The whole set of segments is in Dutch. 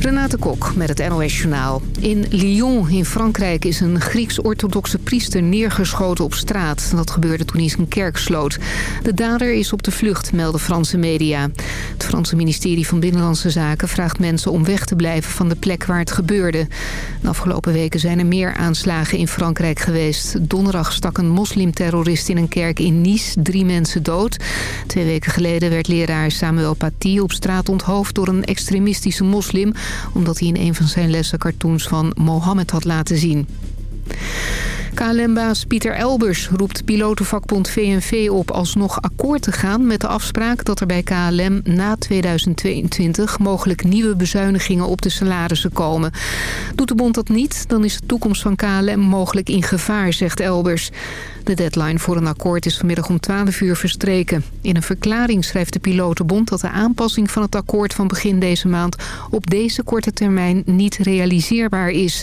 Renate Kok met het NOS Journaal. In Lyon in Frankrijk is een Grieks-orthodoxe priester neergeschoten op straat. Dat gebeurde toen hij zijn kerk sloot. De dader is op de vlucht, melden Franse media. Het Franse ministerie van Binnenlandse Zaken vraagt mensen om weg te blijven van de plek waar het gebeurde. De afgelopen weken zijn er meer aanslagen in Frankrijk geweest. Donderdag stak een moslimterrorist in een kerk in Nice drie mensen dood. Twee weken geleden werd leraar Samuel Paty op straat onthoofd door een extremistische moslim omdat hij in een van zijn lessen cartoons van Mohammed had laten zien. KLM-baas Pieter Elbers roept pilotenvakbond VNV op alsnog akkoord te gaan met de afspraak dat er bij KLM na 2022 mogelijk nieuwe bezuinigingen op de salarissen komen. Doet de bond dat niet, dan is de toekomst van KLM mogelijk in gevaar, zegt Elbers. De deadline voor een akkoord is vanmiddag om 12 uur verstreken. In een verklaring schrijft de pilotenbond dat de aanpassing van het akkoord van begin deze maand op deze korte termijn niet realiseerbaar is.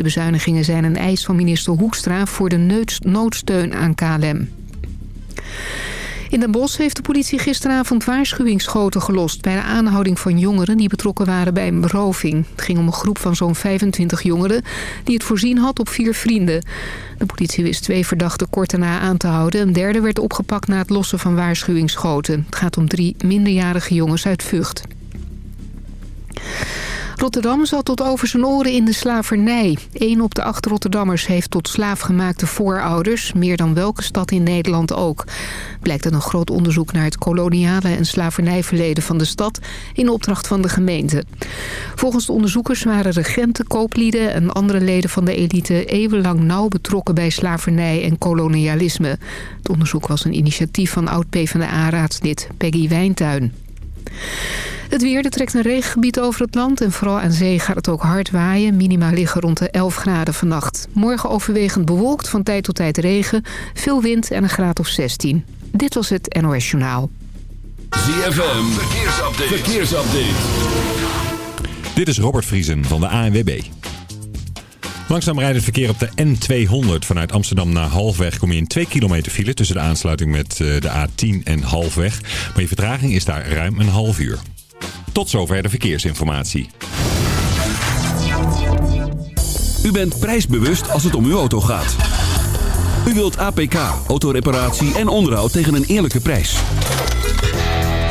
De bezuinigingen zijn een eis van minister Hoekstra voor de noodsteun aan KLM. In Den Bosch heeft de politie gisteravond waarschuwingsschoten gelost... bij de aanhouding van jongeren die betrokken waren bij een beroving. Het ging om een groep van zo'n 25 jongeren... die het voorzien had op vier vrienden. De politie wist twee verdachten kort daarna aan te houden. Een derde werd opgepakt na het lossen van waarschuwingsschoten. Het gaat om drie minderjarige jongens uit Vught. Rotterdam zat tot over zijn oren in de slavernij. Eén op de acht Rotterdammers heeft tot slaafgemaakte voorouders. Meer dan welke stad in Nederland ook. Blijkt uit een groot onderzoek naar het koloniale en slavernijverleden van de stad... in opdracht van de gemeente. Volgens de onderzoekers waren regenten, kooplieden en andere leden van de elite... eeuwenlang nauw betrokken bij slavernij en kolonialisme. Het onderzoek was een initiatief van oud-PVDA-raadslid Peggy Wijntuin. Het weer, er trekt een regengebied over het land en vooral aan zee gaat het ook hard waaien. Minima liggen rond de 11 graden vannacht. Morgen overwegend bewolkt, van tijd tot tijd regen, veel wind en een graad of 16. Dit was het NOS Journaal. ZFM, verkeersupdate. verkeersupdate. Dit is Robert Vriesen van de ANWB. Langzaam rijdt het verkeer op de N200 vanuit Amsterdam naar Halfweg. Kom je in 2 kilometer file tussen de aansluiting met eh, de A10 en Halfweg. Maar je vertraging is daar ruim een half uur. Tot zover de verkeersinformatie. U bent prijsbewust als het om uw auto gaat. U wilt APK, autoreparatie en onderhoud tegen een eerlijke prijs.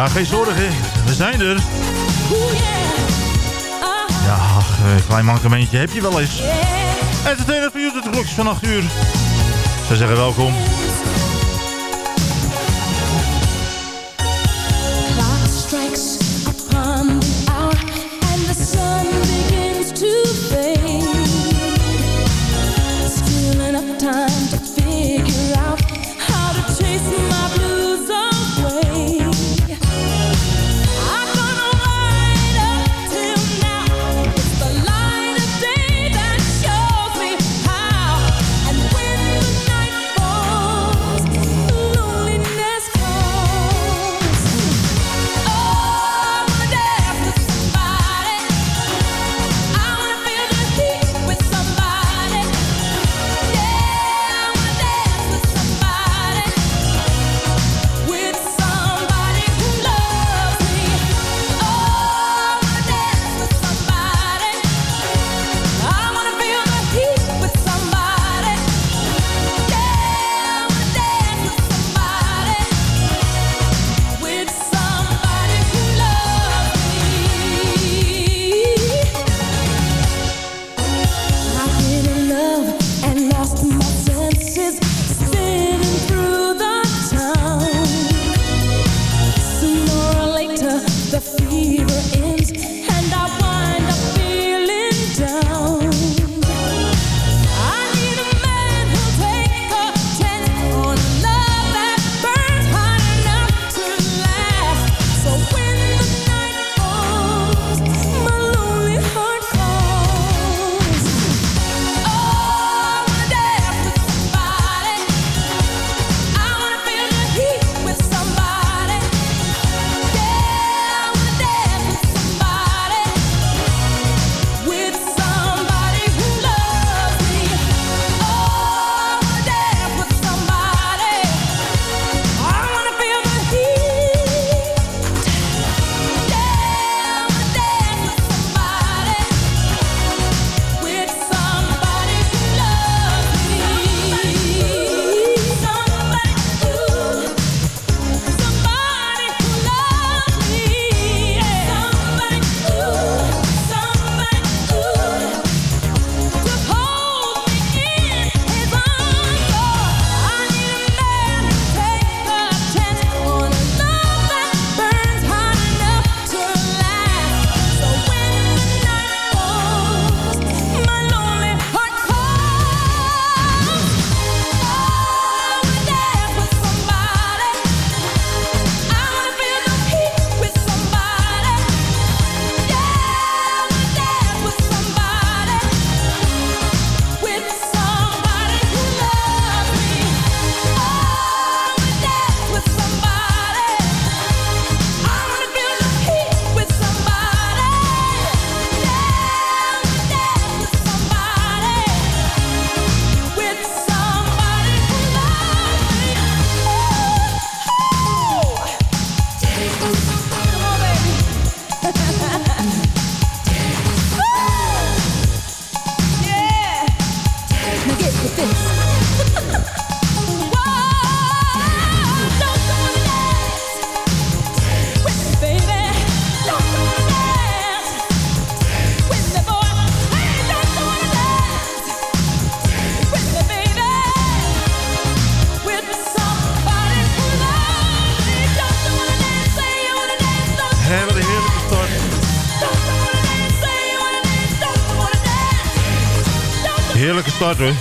Ja, geen zorgen. We zijn er. Ja, een eh, klein mankementje heb je wel eens. Entertainer voor jullie de klokjes van 8 uur. Ze zeggen welkom.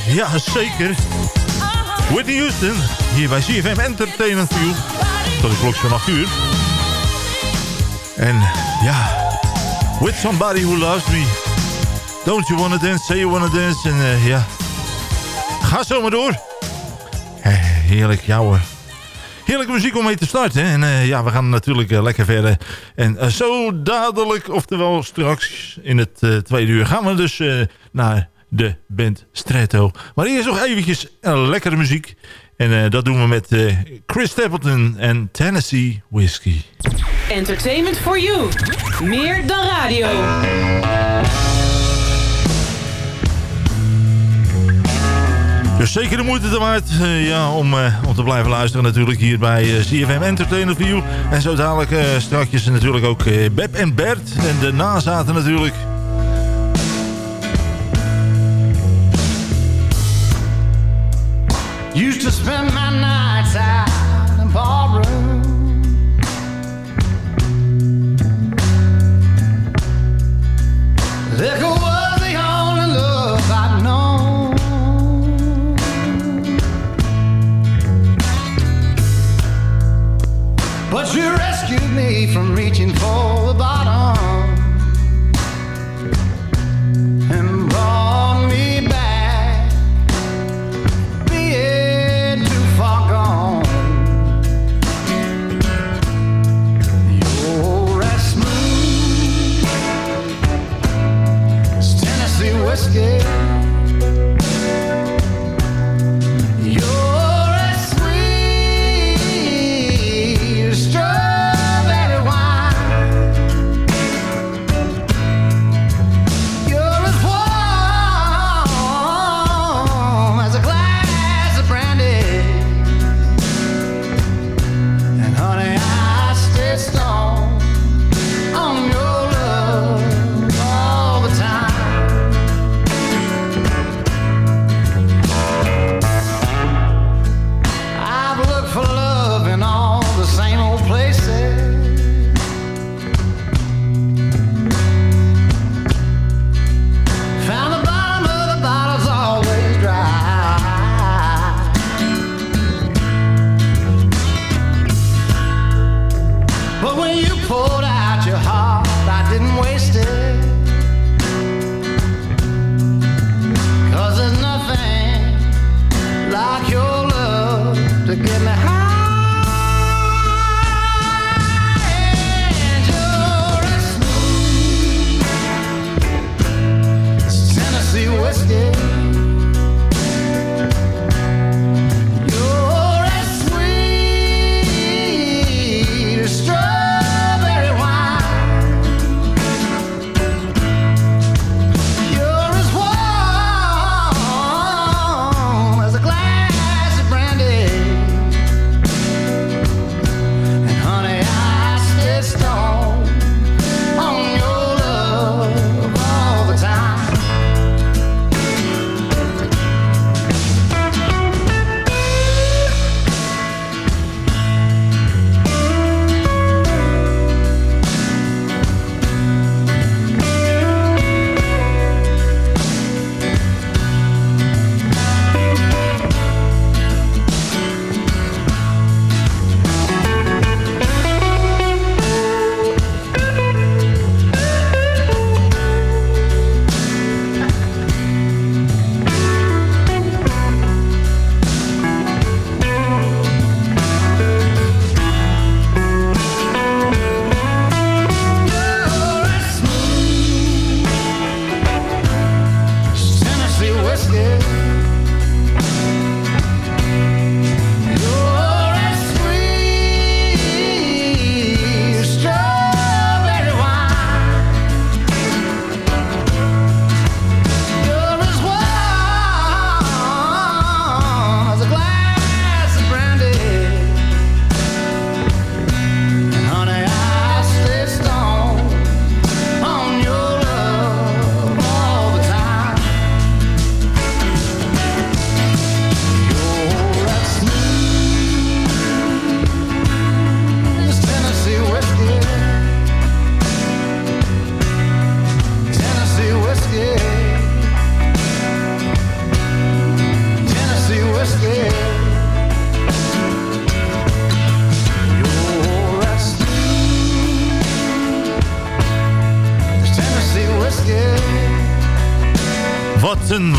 Ja, zeker. Whitney Houston, hier bij CFM Entertainment View. Tot de klok van 8 uur. En ja, With Somebody Who Loves Me. Don't You Wanna Dance, Say You Wanna Dance. En uh, ja, ga zo maar door. heerlijk, ja hoor. Heerlijke muziek om mee te starten. En uh, ja, we gaan natuurlijk lekker verder. En zo dadelijk, oftewel straks in het tweede uur... gaan we dus naar de band Stretto. Maar eerst nog eventjes lekkere muziek. En dat doen we met Chris Stapleton en Tennessee Whiskey. Entertainment for you. Meer dan radio. Dus zeker de moeite te waard uh, ja, om, om te blijven luisteren natuurlijk hier bij eh, CFM Entertainment View. En zo dadelijk strakjes natuurlijk ook Beb en Bert. En de nazaten natuurlijk. Used to spend my nights out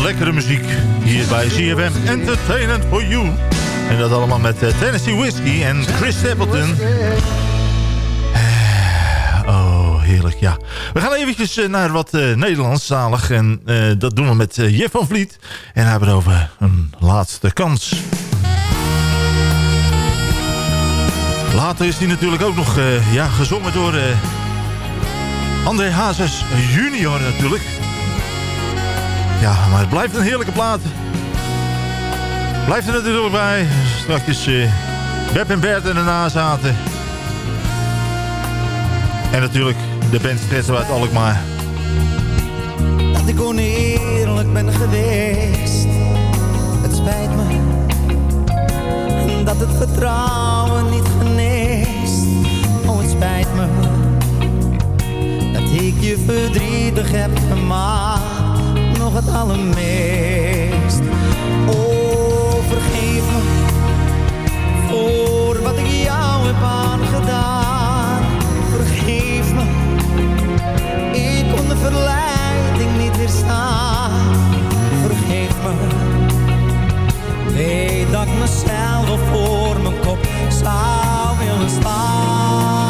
lekkere muziek hier bij CFM Entertainment for You. En dat allemaal met uh, Tennessee Whiskey en Chris Stapleton. Eh, oh, heerlijk, ja. We gaan eventjes uh, naar wat uh, Nederlandstalig. En dat doen we met Jeff van Vliet. En hebben het over een laatste kans. Later is die natuurlijk ook nog ja, gezongen door André Hazes junior natuurlijk. Ja, maar het blijft een heerlijke plaat. Blijft er natuurlijk bij. Straks uh, Beb en Bert er daarna zaten. En natuurlijk de band Stressen uit Alkmaar. Dat ik oneerlijk ben geweest. Het spijt me. Dat het vertrouwen niet geneest. Oh, het spijt me. Dat ik je verdrietig heb gemaakt nog het allermeest. Oh, vergeef me voor wat ik jou heb aangedaan. Vergeef me, ik kon de verleiding niet weerstaan. Vergeef me, weet dat ik mezelf voor mijn kop zou willen staan.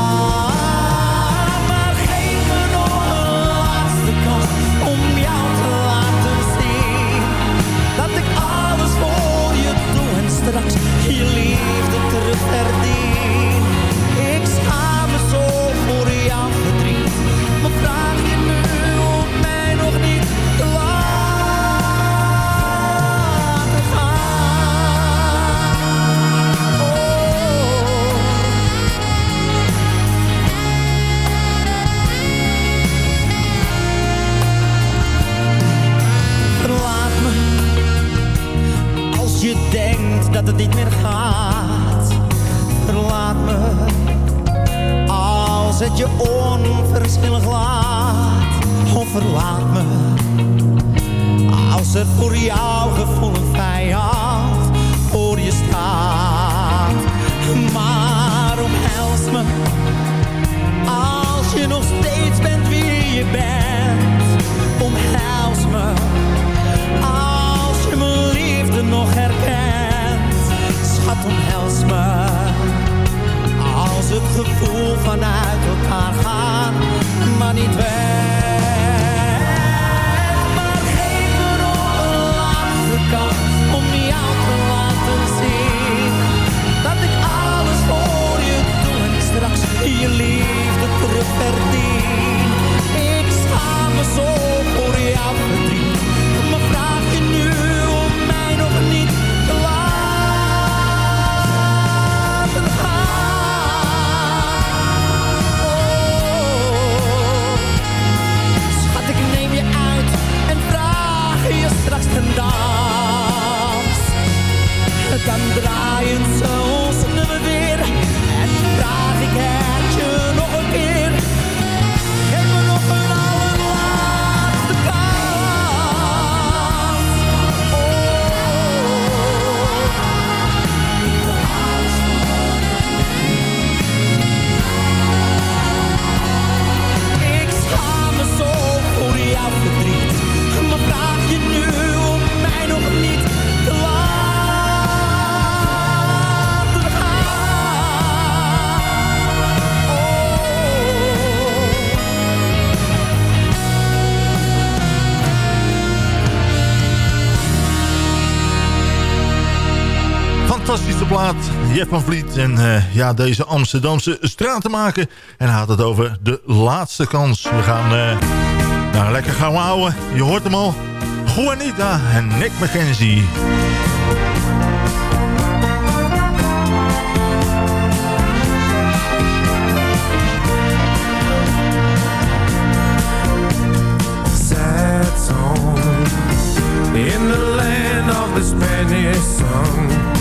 Van Vliet. En uh, ja, deze Amsterdamse straat maken. En hij had het over de laatste kans. We gaan uh, nou, lekker gaan houden. Je hoort hem al. Juanita en Nick McKenzie. in the land of the Spanish song.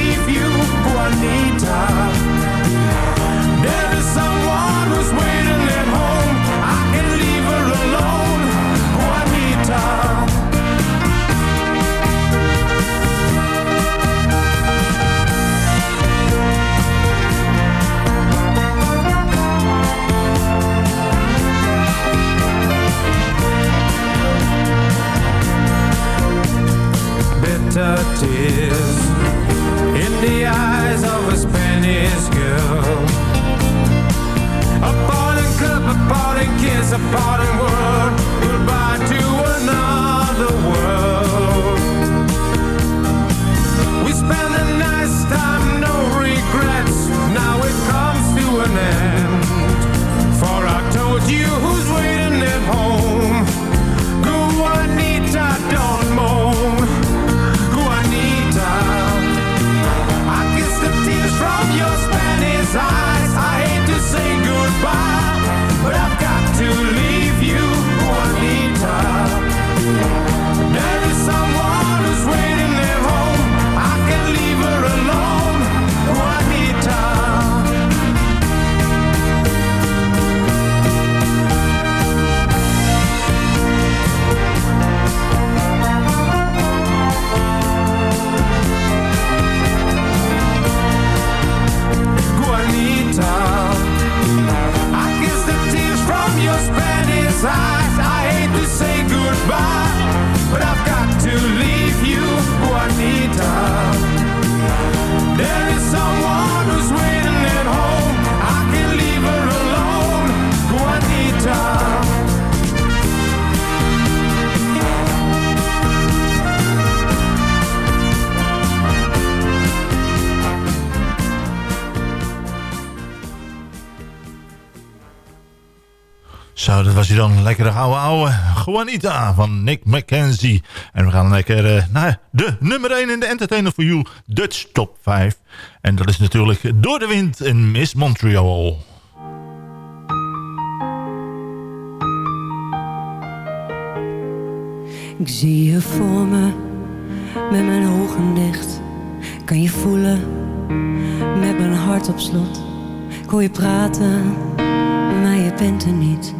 Juanita. Zo, dat was hij dan. Lekkere oude oude Juanita van Nick McKenzie. En we gaan lekker eh, naar de nummer 1 in de Entertainer for You Dutch Top 5. En dat is natuurlijk Door de Wind in Miss Montreal. Ik zie je voor me, met mijn ogen dicht. Kan je voelen, met mijn hart op slot. Ik hoor je praten, maar je bent er niet.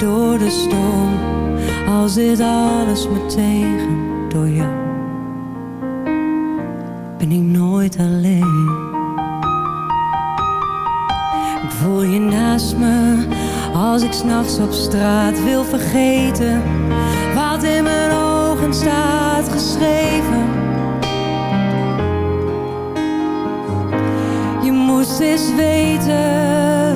Door de storm, al zit alles me tegen. Door jou ben ik nooit alleen. Ik voel je naast me, als ik s'nachts op straat wil vergeten wat in mijn ogen staat geschreven. Je moest eens weten.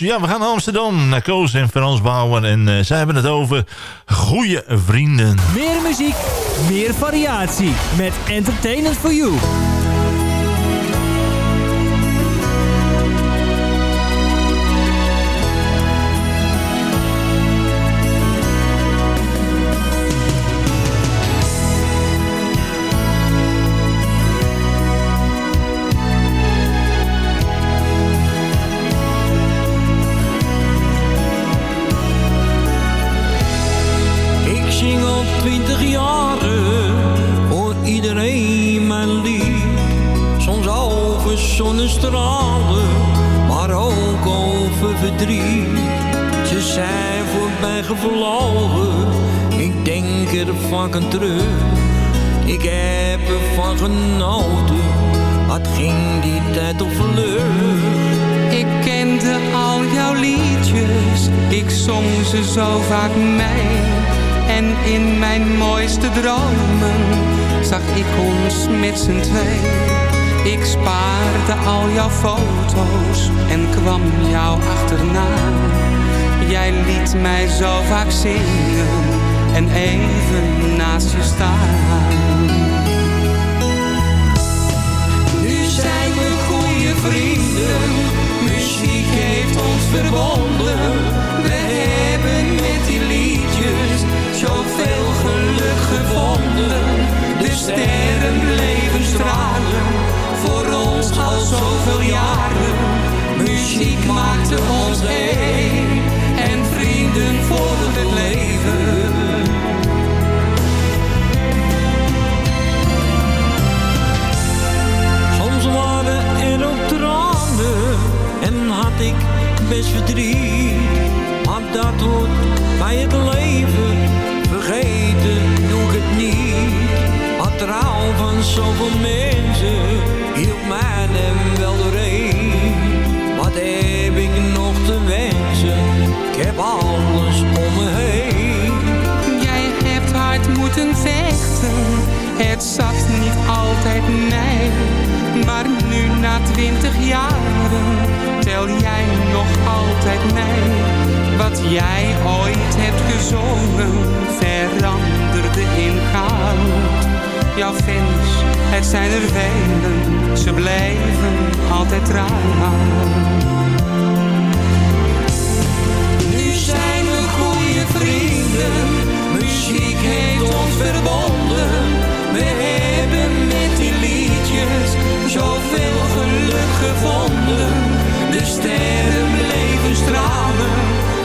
Ja, we gaan naar Amsterdam. Naar Koos en Frans Bouwen. En eh, zij hebben het over goede vrienden. Meer muziek, meer variatie. Met Entertainment for You. twintig jaren voor iedereen mijn lief. Soms over zonnestralen, maar ook over verdriet. Ze zijn voorbij gevlogen, ik denk er vaak aan terug. Ik heb ervan genoten, wat ging die tijd op Ik Ik kende al jouw liedjes, ik zong ze zo vaak mee en in mijn mooiste dromen zag ik ons met z'n twee. Ik spaarde al jouw foto's en kwam jou achterna. Jij liet mij zo vaak zingen en even naast je staan. Nu zijn we goede vrienden, muziek heeft ons verbonden. We hebben met die liedjes zoveel geluk gevonden. De sterren bleven stralen, voor ons al zoveel jaren. Muziek maakte ons één en vrienden voor het leven. Soms waren er ook tranen en had ik best verdriet. Dat hoort bij het leven, vergeten doe ik het niet. Maar trouw van zoveel mensen hielp mij hem wel doorheen. Wat heb ik nog te wensen, ik heb alles om me heen. Jij hebt hard moeten vechten, het zat niet altijd mij. Maar nu na twintig jaren tel jij nog altijd mij. Jij ooit hebt gezongen veranderde in goud. Jouw fans, het zijn er velen, ze blijven altijd trouw. Nu zijn we goede vrienden, muziek heeft ons verbonden. We hebben met die liedjes zoveel geluk gevonden. De sterren bleven stralen,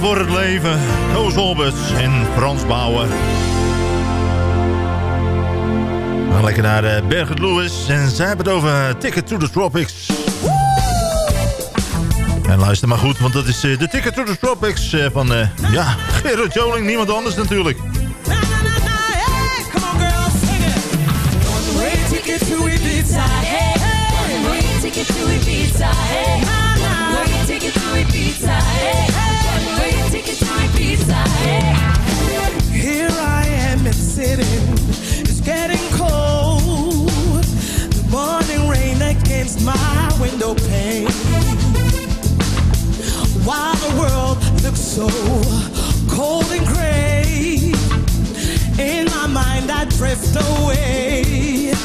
voor het leven, Koos en Frans Bauer. Gaan lekker naar uh, Berget Lewis en zij hebben het over Ticket to the Tropics. En luister maar goed, want dat is eh, de Ticket to the Tropics eh, van, eh, ja, Gerard Joling, niemand anders natuurlijk. So cold and gray, in my mind I drift away.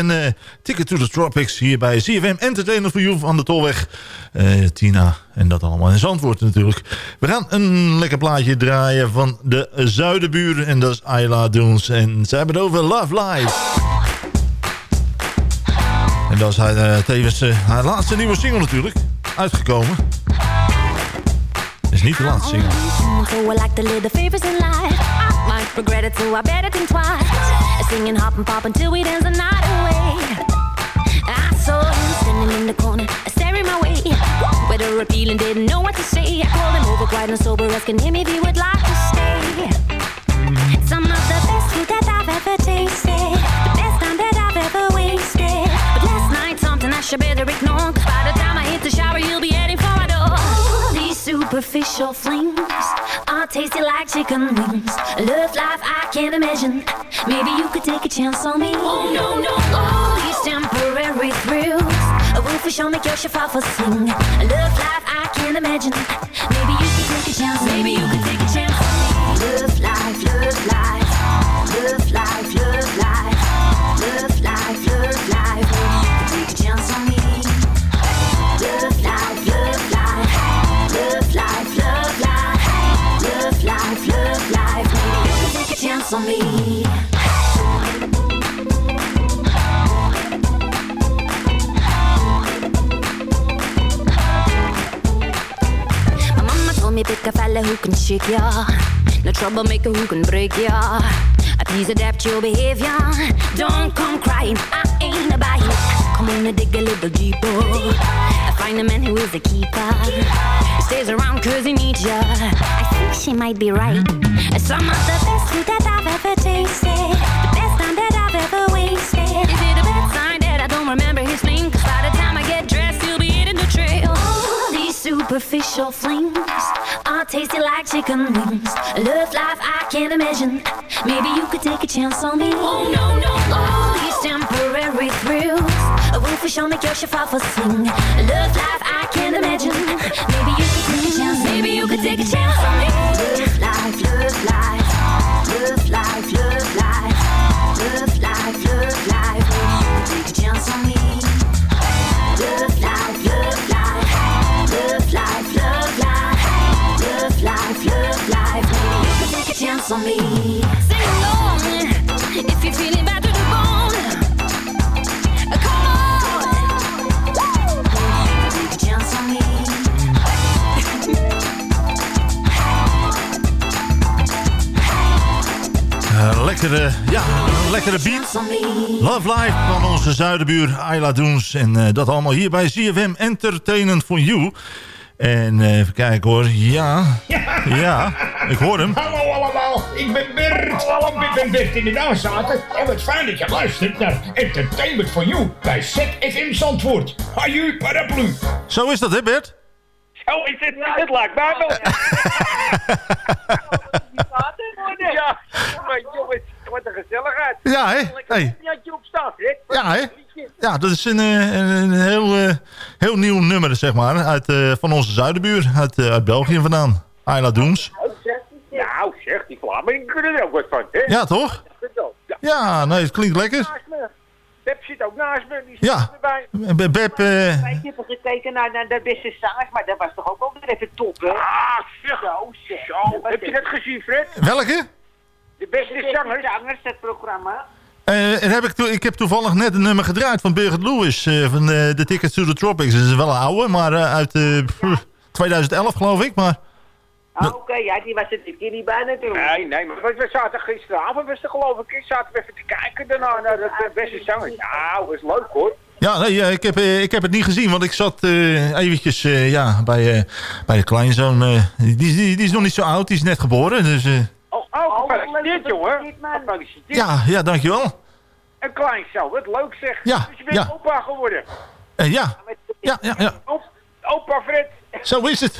En eh, Ticket to the Tropics hier bij CFM Entertainer for You van de Tolweg. Eh, Tina en dat allemaal in Zandvoort natuurlijk. We gaan een lekker plaatje draaien van de Zuidenburen en dat is Ayla Dunes. En ze hebben het over Love Life. En dat is haar, eh, tevens haar laatste nieuwe single natuurlijk. Uitgekomen. Is niet de laatste single. So I like to live the favors in life. I might regret it, so I better think twice. Singing, hop and pop until we dance the night away. I saw him standing in the corner, staring my way. Whether appealing, didn't know what to say. I called him over, quiet and sober, asking him if he would like to stay. Some of the best food that I've ever tasted. The best time that I've ever wasted. But last night, something I should better ignore. Cause by the time I hit the shower, you'll be superficial flings are tasty like chicken wings. A love life I can't imagine. Maybe you could take a chance on me. Oh no, no, all these temporary thrills. A wolfish will make your shaffa sing. A love life I can't imagine. Maybe you could take a chance. Maybe you could take fella who can shake ya. No troublemaker who can break ya. Uh, please adapt your behavior. Don't come crying. I ain't about you. Come on and dig a little deeper. I find a man who is a keeper. Stays around cause he needs ya. I think she might be right. Uh, some of the best food that I've ever tasted. The best time that I've ever wasted. Is it a bad sign that I don't remember his name? Cause by the time I get dressed, he'll be hitting the trail. All these superficial flings tasty like chicken wings. A love life I can't imagine. Maybe you could take a chance on me. Oh no, no, all these temporary thrills. A wolfish will make your shafafa sing. A love life I can't imagine. Maybe you could take a chance. Maybe you could take a chance on me. Love life, love life. Take a chance on me. Sing along if you're feeling bad to the bone. Come on. Maybe you could take a chance on me. Lekkere, ja, een lekkere beat. Love Life van onze zuidenbuur Ayla Doens. En eh, dat allemaal hier bij ZFM Entertainment for You. En eh, even kijken hoor. Ja, ja, ik hoor hem. Hallo ik ben Bert. Ik ben Bert in de Nazaten. En wat fijn dat je luistert naar Entertainment for You bij ZFM Zandvoort. Haju paraplu. Zo is dat hè Bert? Oh, is het, het lijkt mij wel. ja, maar jongens, wat een gezelligheid. Ja, hè? Hey. Ja, hè? Ja, dat is een, eh, een, een heel, eh, heel nieuw nummer, zeg maar. Uit, eh, van onze zuidenbuur, uit, uit België vandaan. Ayla Doens. Zeg, die Vlamingen kunnen er ook wat van, hè? Ja, toch? Ja. Ja, nee, het klinkt lekker. Beb zit ook naast me. Die zit Ja. erbij. Be- Beb, eh, Je hebt gekeken naar, naar de beste zangers, maar dat was toch ook wel weer even top, hè? Ah, zeg. Zo, zeg. Zo, heb je dat gezien, Fred? welke? De beste zangers. zangers, dat programma. Eh, en heb ik, ik heb toevallig net een nummer gedraaid van Birgit Lewis. eh, van eh, The Tickets to the Tropics. Dat is wel een oude, maar eh, uit eh, pff, 2011 geloof ik. Maar Ah, Oké, ja, die was er dit keer niet bij natuurlijk. Nee, nee, maar we, we zaten gisteravond, was er geloof ik, zaten we even te kijken daarna naar de, de beste zangers. Nou, was leuk hoor. ja, nee, eh, ik, heb, eh, ik heb het niet gezien. Want ik zat eh, eventjes eh, ja, bij, eh, bij de kleinzoon. eh, die, die, die is nog niet zo oud, die is net geboren. Dus eh, Oh, oh, gefeliciteerd jongen. Gefeliciteerd. ja, ja, dankjewel. Een klein zo, wat leuk zeg. Ja, Dus je bent ja. opa geworden. Eh, ja, ja, ja, ja. Op, opa Fred. Zo is het.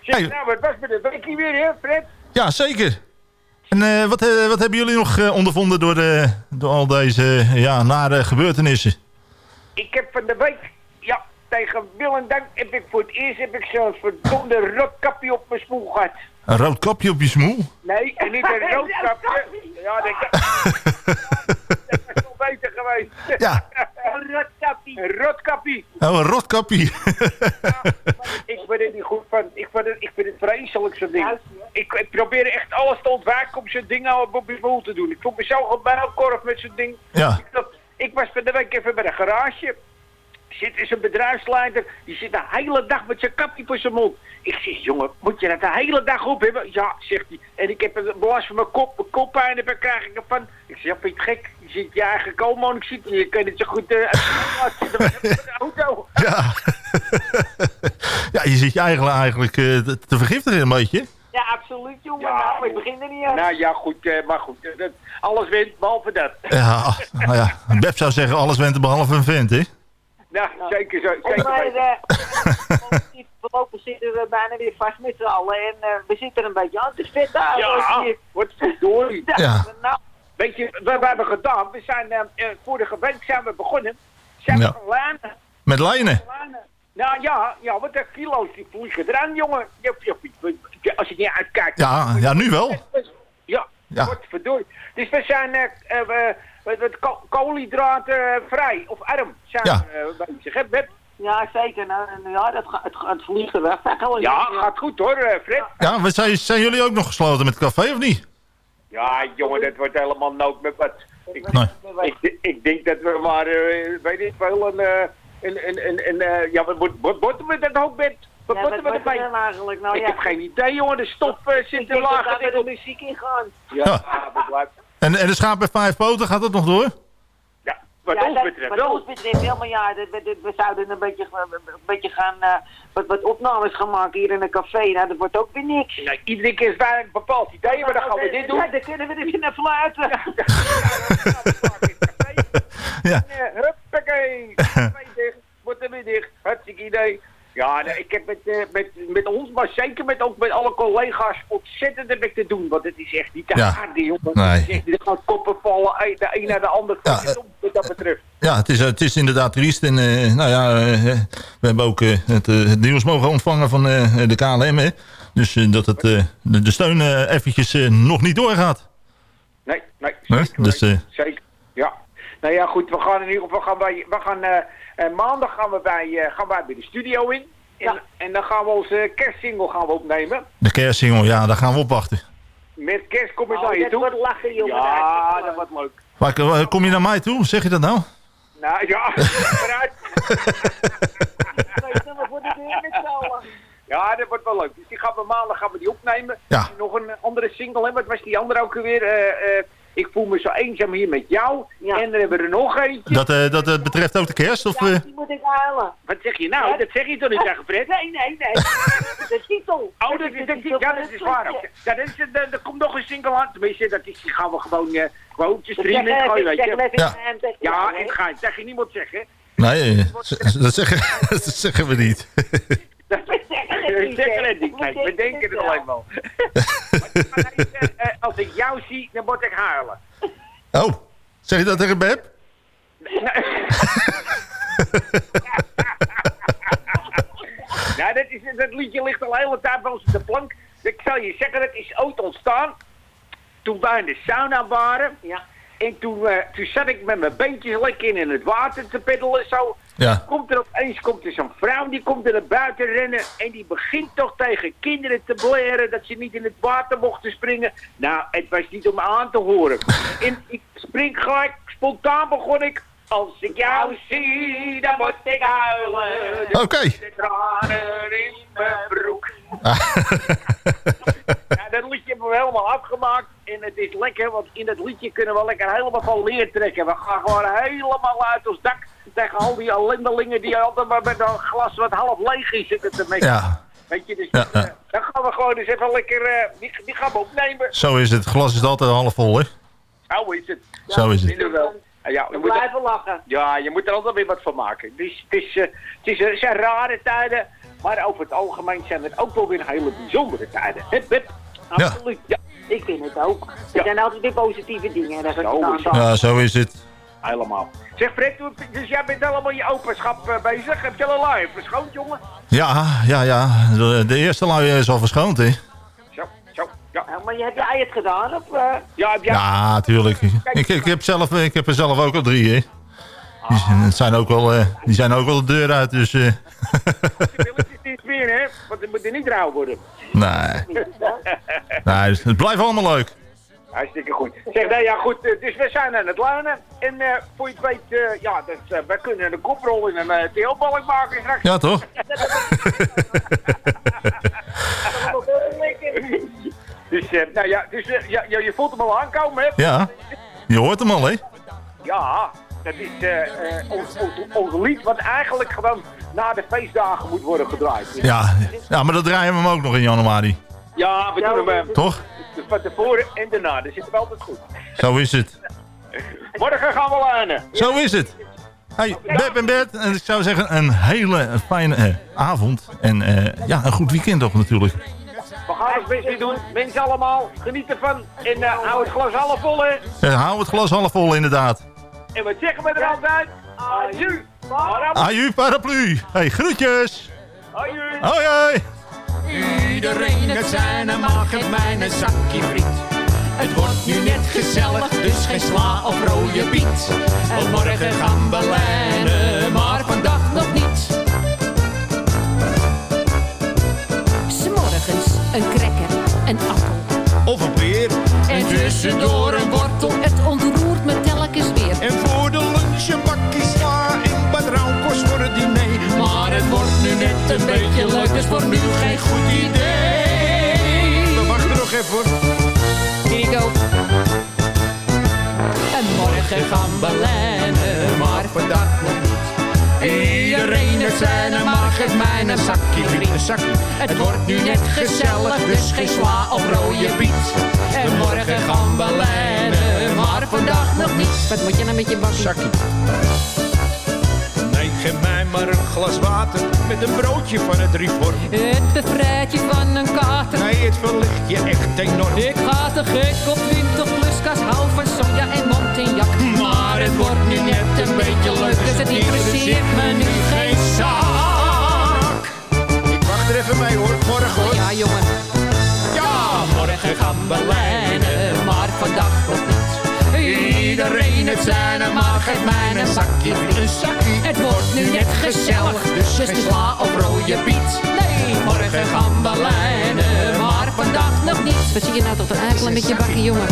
Zeg, Hey. nou, wat was met de weekie weer, hè, Fred? ja, zeker. En eh, wat, eh, wat hebben jullie nog eh, ondervonden door, de, door al deze ja, nare gebeurtenissen? Ik heb van de week, ja, tegen wil en dank heb ik voor het eerst heb ik zo'n verdomde rotkapje op mijn smoel gehad. Een rood kapje op je smoel? Nee, en niet een roodkapje. Ja, dat, dat was wel beter geweest. Ja. Een rotkapje. Een rotkapje. Oh, een rotkapje. Ik vind het niet goed van. Ik vind het, ik vind het vreselijk, zo'n ding. Ik, ik probeer echt alles te ontwijken om zo'n ding op je boel te doen. Ik voel me zo gebijlkorf met zo'n ding. Ja. Ik, ik was van de week even bij de garage. Zit is een bedrijfsleider. Die zit de hele dag met zijn kapje voor zijn mond. Ik zeg, jongen, moet je dat de hele dag op hebben? Ja, zegt hij. En ik heb een belast van mijn kop. Mijn koppijn heb ik krijg ik ervan. Ik zeg, ja, vind je het gek? Je zit je eigen koolmonik zitten. Je kan het zo goed eh uit de auto. Ja. ja, je zit je eigenlijk, eigenlijk eh, te vergiftigen een beetje. Ja, absoluut, jongen. Ja, nou, ik begin er niet aan. Nou ja, goed, eh, maar goed. eh, dat, alles wint, behalve dat. Ja, nou ja, Beb zou zeggen alles went behalve een vent, hè? Nou, zeker zo. Zeker maar, weten. eh, zitten we bijna weer vast met z'n allen. En eh, we zitten er een beetje aan te vet daar. Ja, wat verdorie. Ja. Nou, weet je, wat we hebben gedaan? We zijn, eh, eh, vorige week zijn we begonnen. Zijn Ja. we lijnen. Met lijnen. Nou ja, ja, want de kilo's die vliegen eraan, jongen. Ja, ja, ja, als je niet uitkijkt. Ja, ja, nu wel. Ja, Ja. wat verdorie. Dus we zijn eh eh, we- wat, wat ko- koolhydraten eh, vrij, of arm, zijn Ja. we eh, bezig, hè, Beb? Ja, zeker. Nou, en ja, dat gaat, het, gaat- het vliegen weg. Dat gaat wel Ja, gaat goed hoor, eh, Fred. Ja, wat zijn, zijn jullie ook nog gesloten met het café of niet? Ja, jongen, dat wordt helemaal nood met wat. Ik, Nee. ik, ik denk dat we maar, eh, weet ik veel, een, eh, een, een, een, een eh, ja, wat, wat, wat botten we dat ook met? Wat Ja, wat we wordt er dan eigenlijk? Nou, ik ja. heb geen idee, jongen, de stof eh, Ik zit te denk dat laag. daar de muziek in gaan. Ja, Ja. dat blijft. En, en de schaap met vijf poten, gaat dat nog door? Ja, wat ja, ons dat- betreft wat wel. ons betreft helemaal ja. dat- We, we, we zouden een beetje, een beetje gaan, eh, wat, wat opnames gaan maken hier in een café. Nou, dat wordt ook weer niks. Nee, iedere keer is wij een bepaald idee, maar dan gaan we dit doen. Ja, dan kunnen we er weer naar fluiten. Ja. Eh, Huppakee, café dicht, wordt er weer dicht. Hartstikke idee. Ja, nee, ik heb met, eh, met, met ons, maar zeker met, ook met alle collega's ontzettend heb ik te doen. Want het is echt niet te Ja. aarde, jongen. Nee. Er gaan koppen vallen, eh, de een naar de ander. Ja, wat dat betreft. Ja, het is, eh, het is inderdaad triest. En eh, nou ja, eh, we hebben ook eh, het, eh, het nieuws mogen ontvangen van eh, de KLM. Hè? Dus eh, dat het, eh, de, de steun eh, eventjes eh, nog niet doorgaat. Nee, nee. Zeker, Dus, eh, zeker. Ja. Nou ja, goed, we gaan in ieder geval gaan wij, we gaan, eh, eh, maandag gaan we bij, eh, gaan wij bij de studio in. En, en dan gaan we onze kerstsingle gaan we opnemen. de kerstsingle, ja, daar gaan we op wachten. Met kerst kom ik Oh, naar je toe. wordt lachen, jongen. Ja, dat wordt leuk. Waar kom je naar mij toe? Zeg je dat nou? Nou ja, vooruit. Ja, dat wordt wel leuk. Dus die gaan we maandag gaan we die opnemen. Ja. En nog een andere single, hè? Wat was die andere ook weer? Eh, eh, ik voel me zo eenzaam hier met jou. En dan hebben we er nog eentje. Dat, eh, dat eh, betreft ook de kerst? Of, eh? Die moet ik halen. Wat zeg je nou? Dat zeg je toch niet tegen Fred? Nee, nee, nee. De titel. Oh, dat is, dat is, ja, dat is waar. ook. Ja, dat is, er, er komt nog een single aan. Tenminste, dat is, die gaan we gewoon, eh gewoon te streamen. Zeg Gooi, weet je. Ja. Ja, hè. en ga zeg je niemand zeggen. Nee, eh, dat zeggen, dat zeggen we niet. Dat zeggen het niet. Nee, we denken het alleen wel. Maar, eh, Als ik jou zie, dan word ik huilen. Oh, zeg je dat tegen Beb? Nou, dat, is, dat liedje ligt al de hele tijd bij ons op de plank. Ik zal je zeggen, het is ooit ontstaan. toen wij in de sauna waren. Ja. En toen, eh, toen zat ik met mijn beentjes lekker in het water te peddelen zo. Ja. Komt er opeens komt er zo'n vrouw, die komt er naar buiten rennen. En die begint toch tegen kinderen te bleren dat ze niet in het water mochten springen. Nou, het was niet om aan te horen. en ik spring gelijk, spontaan begon ik. Als ik jou zie, dan moet ik huilen. Oké. De tranen in mijn broek. ja, dat liedje hebben we helemaal afgemaakt. En het is lekker, want in dat liedje kunnen we lekker helemaal van leer trekken. We gaan gewoon helemaal uit ons dak tegen al die ellendelingen die altijd maar met een glas wat half leeg is zitten te mekken. Ja. Weet je, dus Ja, ja. eh, dan gaan we gewoon eens even lekker, eh, die, die gaan we opnemen. Zo is het. Het glas is altijd half vol, hè? Zo is het. Zo is het. Ja, je moet er, Blijven lachen. ja, je moet er altijd weer wat van maken. Dus, het, is, eh, het, is, eh, het zijn rare tijden, maar over het algemeen zijn het ook wel weer hele bijzondere tijden. Absoluut. Ja. Ik vind het ook. Er zijn altijd weer positieve dingen. Daar Zo is het. Ja, zo is het. Helemaal. Zeg Fred, dus jij bent allemaal je openschap eh, bezig. Heb je al een live verschoond, jongen? Ja, ja, ja. De, de eerste lui is al verschoond, hè? Ja. maar heb jij het gedaan? Of, eh? Ja, heb jij... Ja, tuurlijk. Ik, ik, heb zelf, ik heb er zelf ook al drie, hè? Die, zijn- het zijn ook wel, eh, die zijn ook wel de deur uit, dus... eh, is meer, hè? Want het moet er niet rauw worden. nee. nee, dus het blijft allemaal leuk. Hartstikke goed. Zeg, nou ja, goed. Dus we zijn aan het luinen. En eh, voor je het weet, eh, ja, dat, eh, wij kunnen een koprol in een uh, teelbalk maken straks. Ja, toch? dus, eh, nou ja, dus eh, ja, ja, je voelt hem al aankomen, hè? Ja, je hoort hem al, hè? Ja, dat is eh, ons, ons, ons lied wat eigenlijk gewoon na de feestdagen moet worden gedraaid. Ja, ja, maar dat draaien we hem ook nog in januari. Ja, we doen hem. Toch? dus van tevoren en daarna. Dat zit hem altijd goed. Zo is het. Morgen gaan we luinen. Zo is het. Hey, Beb en Bert, en ik zou zeggen een hele fijne avond. En eh, ja, een goed weekend toch natuurlijk. We gaan ons best weer doen. Mensen allemaal, geniet ervan. En eh, hou het glas half vol, hè. Eh, hou het glas half vol inderdaad. En wat zeggen we er altijd? Aju. Aju paraplu. Hey, groetjes. Aju. Hoi hoi. Iedereen het zijn mag het mijn zakje friet. Het wordt nu net gezellig, dus geen sla of rode biet. En morgen gaan we lijnen, maar vandaag nog Tussendoor een wortel. Het ontroert me telkens weer. En voor de lunch een bakje sla en wat rauwkost voor het diner. Maar het wordt nu net een beetje leuk, dus voor nu geen goed idee. We wachten nog even. Hier ook. En morgen gaan we lijnen, maar vandaag nog niet. Iedereen het zijn mag het mijn. Een zakje. Het wordt nu net gezellig, dus geen sla of rode biet. En morgen gaan we lijnen, maar vandaag nog niet. Wat moet je nou met je bakje? Zakje. Geef mij maar een glas water met een broodje van het reform. Het bevrijdt je van een kater. Nee, het verlicht je echt enorm. Ik ga te gek op 20 plus kas, hou van soja en Montignac. Maar het wordt nu net een beetje leuk, Dus het interesseert me nu geen het zijn mag het mijn een zakje. Een zakje. Het wordt nu net gezellig, dus geen sla of rode biet. Nee, morgen gaan we lijnen, maar vandaag nog niet. Wat zie je nou toch aikelen met je bakje, jongen?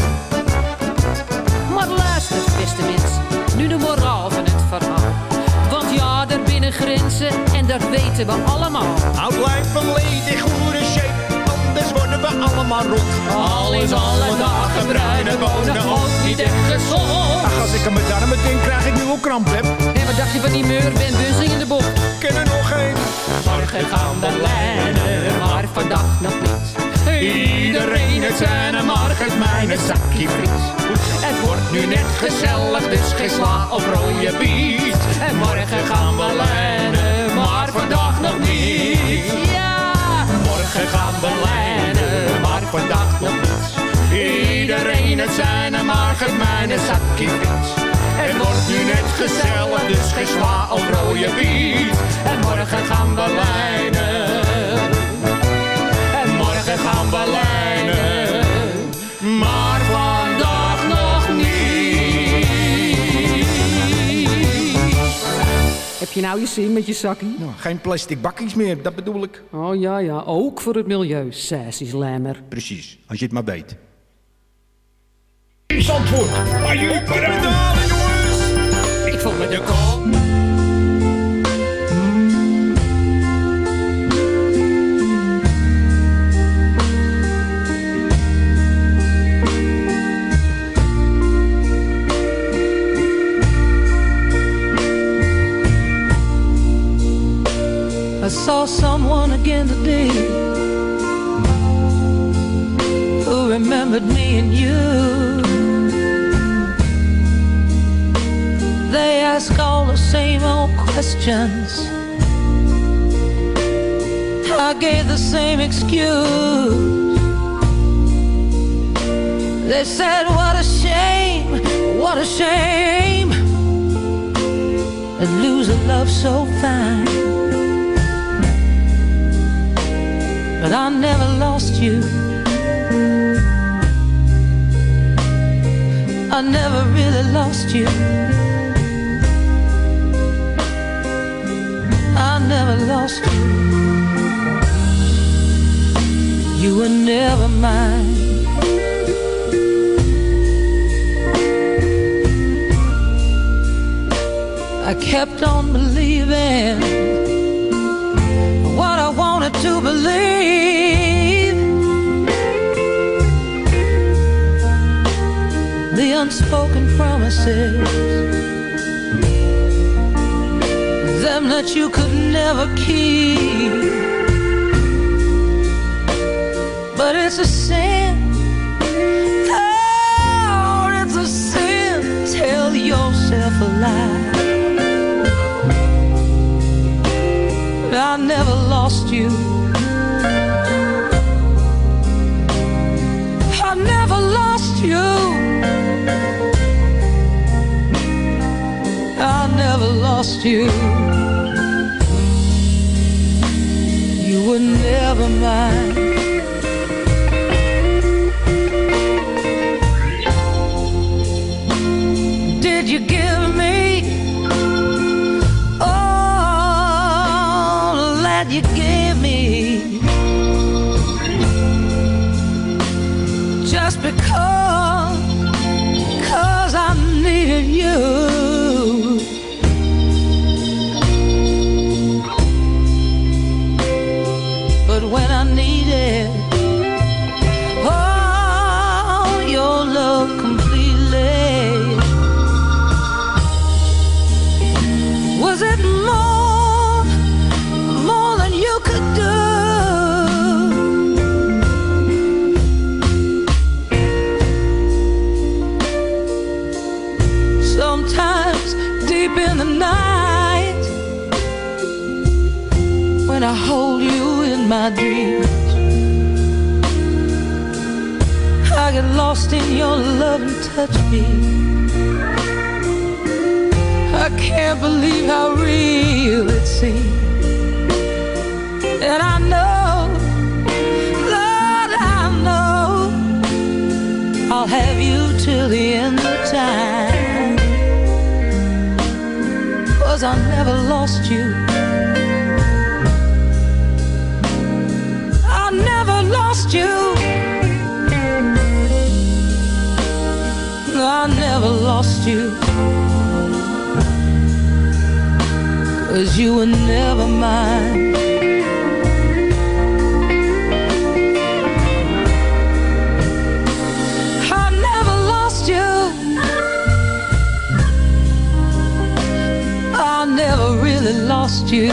Maar luister, beste mens, nu de moraal van het verhaal. Want ja, er binnen grenzen en dat weten we allemaal. Oud lijf volledig goede shape, worden we allemaal rond. Al is alle dagen bruine wonen ook niet echt gezond. Ach, als ik aan mijn darmen denk, krijg ik nu al kramp, hè? En wat dacht je van die meur Ben Bussing in de bocht? Ken er nog één. Morgen gaan we lijnen, maar vandaag nog niet. Iedereen het zijn maar het mijn zakje friet. Het wordt nu net gezellig, dus geen sla of rode biet. En morgen gaan we lijnen, maar vandaag nog niet. Ja! Morgen gaan we lijnen, maar vandaag nog niet. Iedereen het zijn maar het mijn zakje friet. Het wordt nu net gezellig, dus geen of rode biet. En morgen gaan we lijnen. Je nou je zin met je zakkie? Nou, geen plastic bakjes meer, dat bedoel ik. Oh ja, ja, ook voor het milieu, sassy slammer. Precies, als je het maar weet. Zandvoort. Are you Ik vond met de kop. Saw someone again today who remembered me and you. They ask all the same old questions. I gave the same excuse. They said, What a shame, what a shame to lose a love so fine. But I never lost you. I never really lost you. I never lost you. You were never mine. I kept on believing to believe. The unspoken promises, them that you could never keep. But it's a sin. Oh, it's a sin. Tell yourself a lie. I never lost you. You. I never lost you. You were never mine. Did you give me all that you gave me? Just because, your love and touch me. I can't believe how real it seems. And I know, Lord, I know I'll have you till the end of time. Cause I never lost you. Lost you. Cause you were never mine. I never lost you. I never really lost you.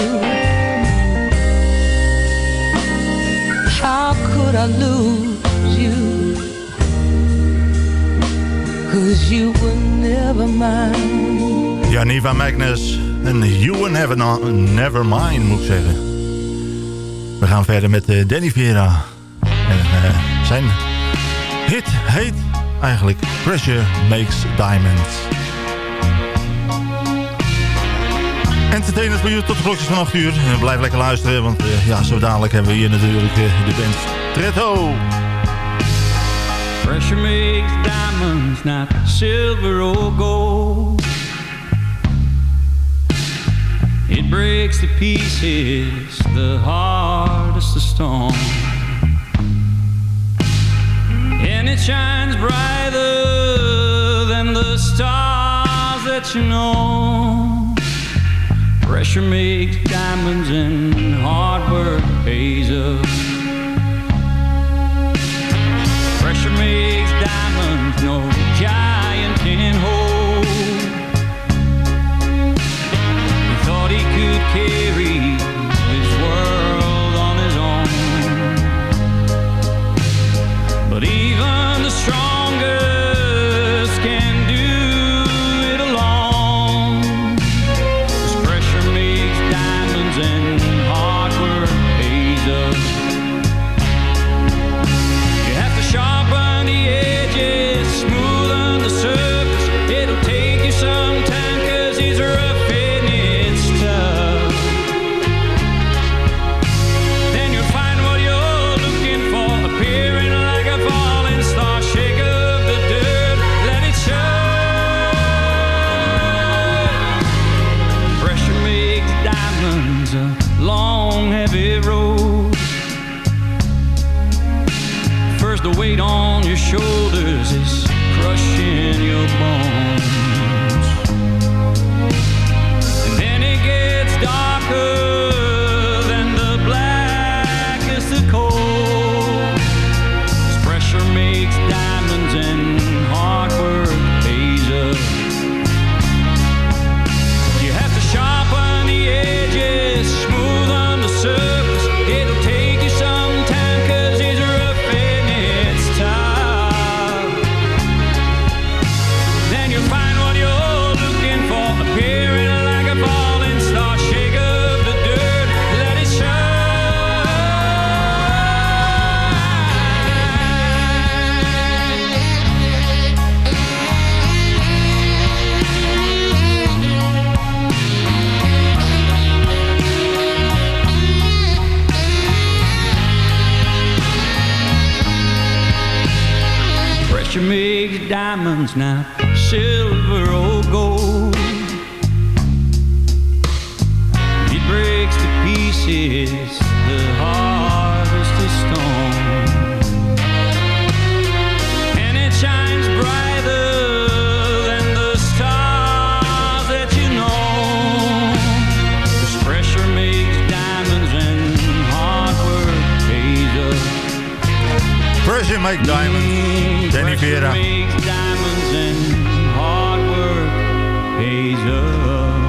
How could I lose you? Cause you were never mine. Ja, Niva Magnus en You Were Never, Never Mine, moet ik zeggen. We gaan verder met eh, Danny Vera. En eh, zijn hit heet eigenlijk Pressure Makes Diamonds. Entertainment voor u tot de klokjes van 8 uur. En blijf lekker luisteren, want eh, ja, zo dadelijk hebben we hier natuurlijk de band Tretto. Pressure makes diamonds, not silver or gold. It breaks the pieces the hardest of stone. And it shines brighter than the stars that you know. Pressure makes diamonds and hard work pays off. pressure makes diamonds. No.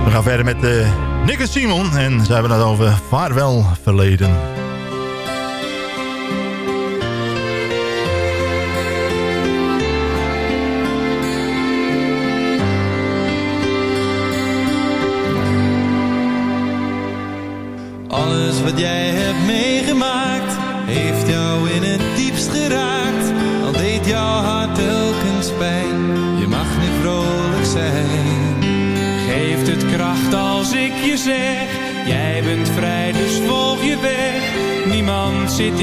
We gaan verder met uh, Simon. En ze hebben het over vaarwel verleden. zit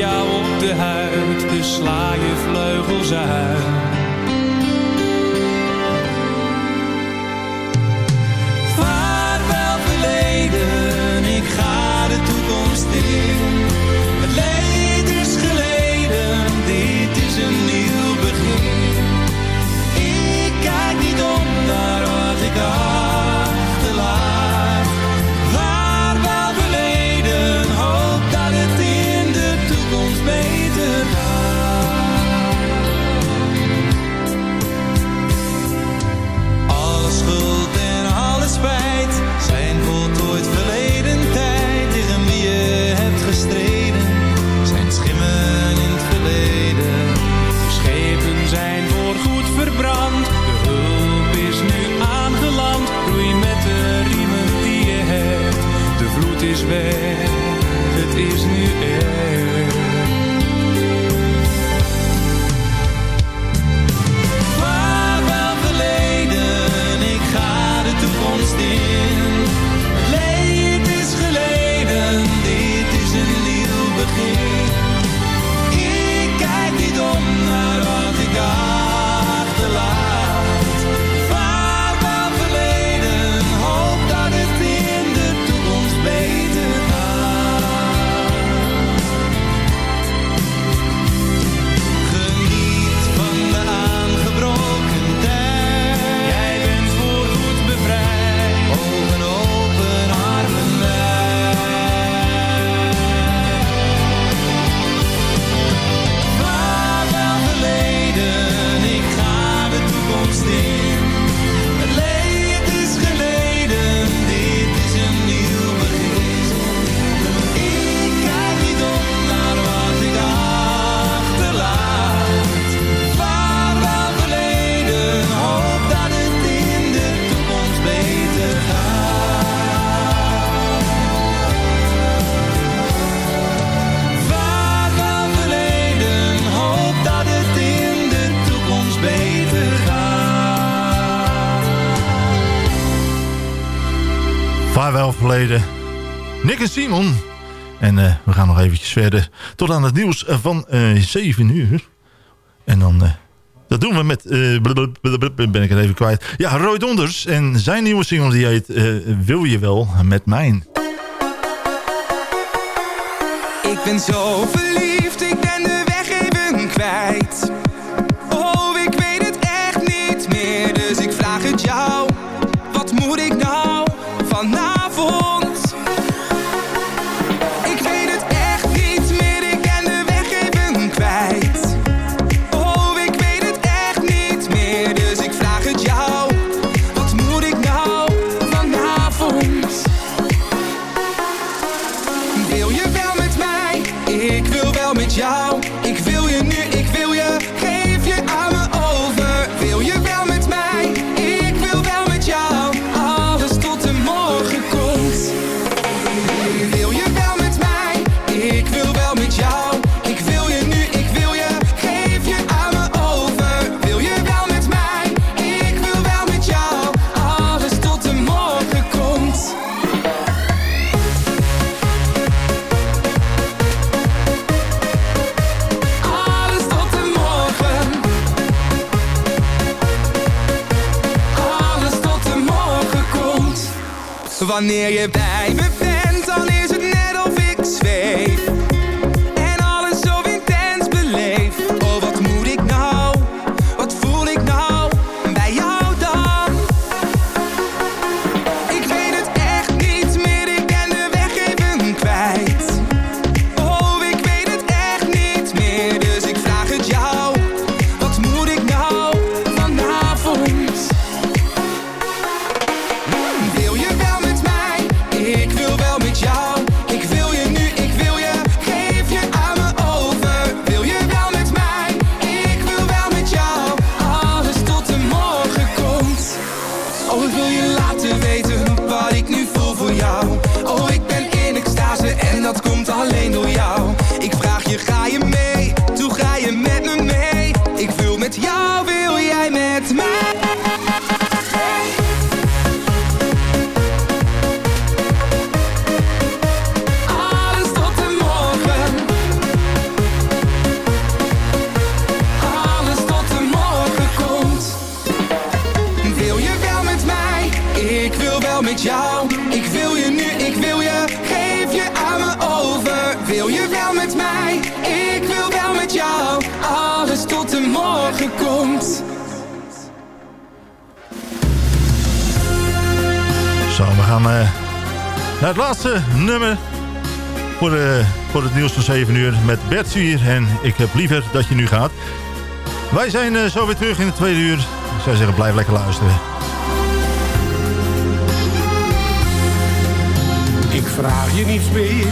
En Simon. En eh, we gaan nog eventjes verder tot aan het nieuws van eh 7 uur. En dan... eh, dat doen we met... blablabla, ben ik het even kwijt. Ja, Roy Donders en zijn nieuwe single die heet Wil je wel met mijn. Ik ben zo verliefd, ik ben de weg even kwijt. Wanneer je naar het laatste nummer voor, eh, voor het nieuws van 7 uur met Bert Zwier. En ik heb liever dat je nu gaat. Wij zijn eh, zo weer terug in het tweede uur. Ik zou zeggen, blijf lekker luisteren. Ik vraag je niets meer,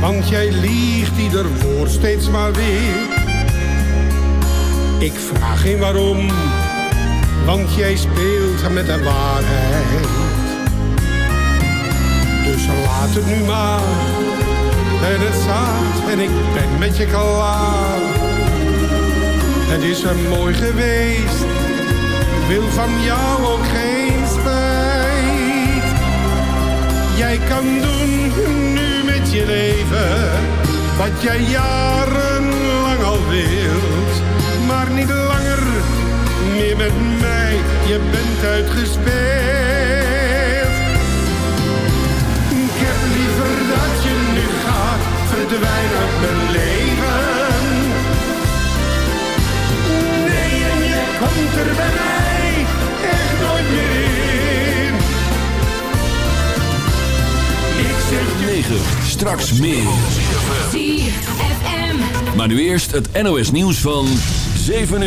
want jij liegt ieder woord steeds maar weer. Ik vraag geen waarom, want jij speelt met de waarheid. Dus laat het nu maar, en het zaad en ik ben met je klaar. Het is er mooi geweest, wil van jou ook geen spijt. Jij kan doen nu met je leven wat jij jarenlang al wilt. Maar niet langer meer met mij, je bent uitgespeeld. Verdwijn uit mijn leven. Nee, en je komt er bij mij echt nooit meer in. Ik zeg 9. Straks meer. Maar nu eerst het NOS nieuws van 7 uur.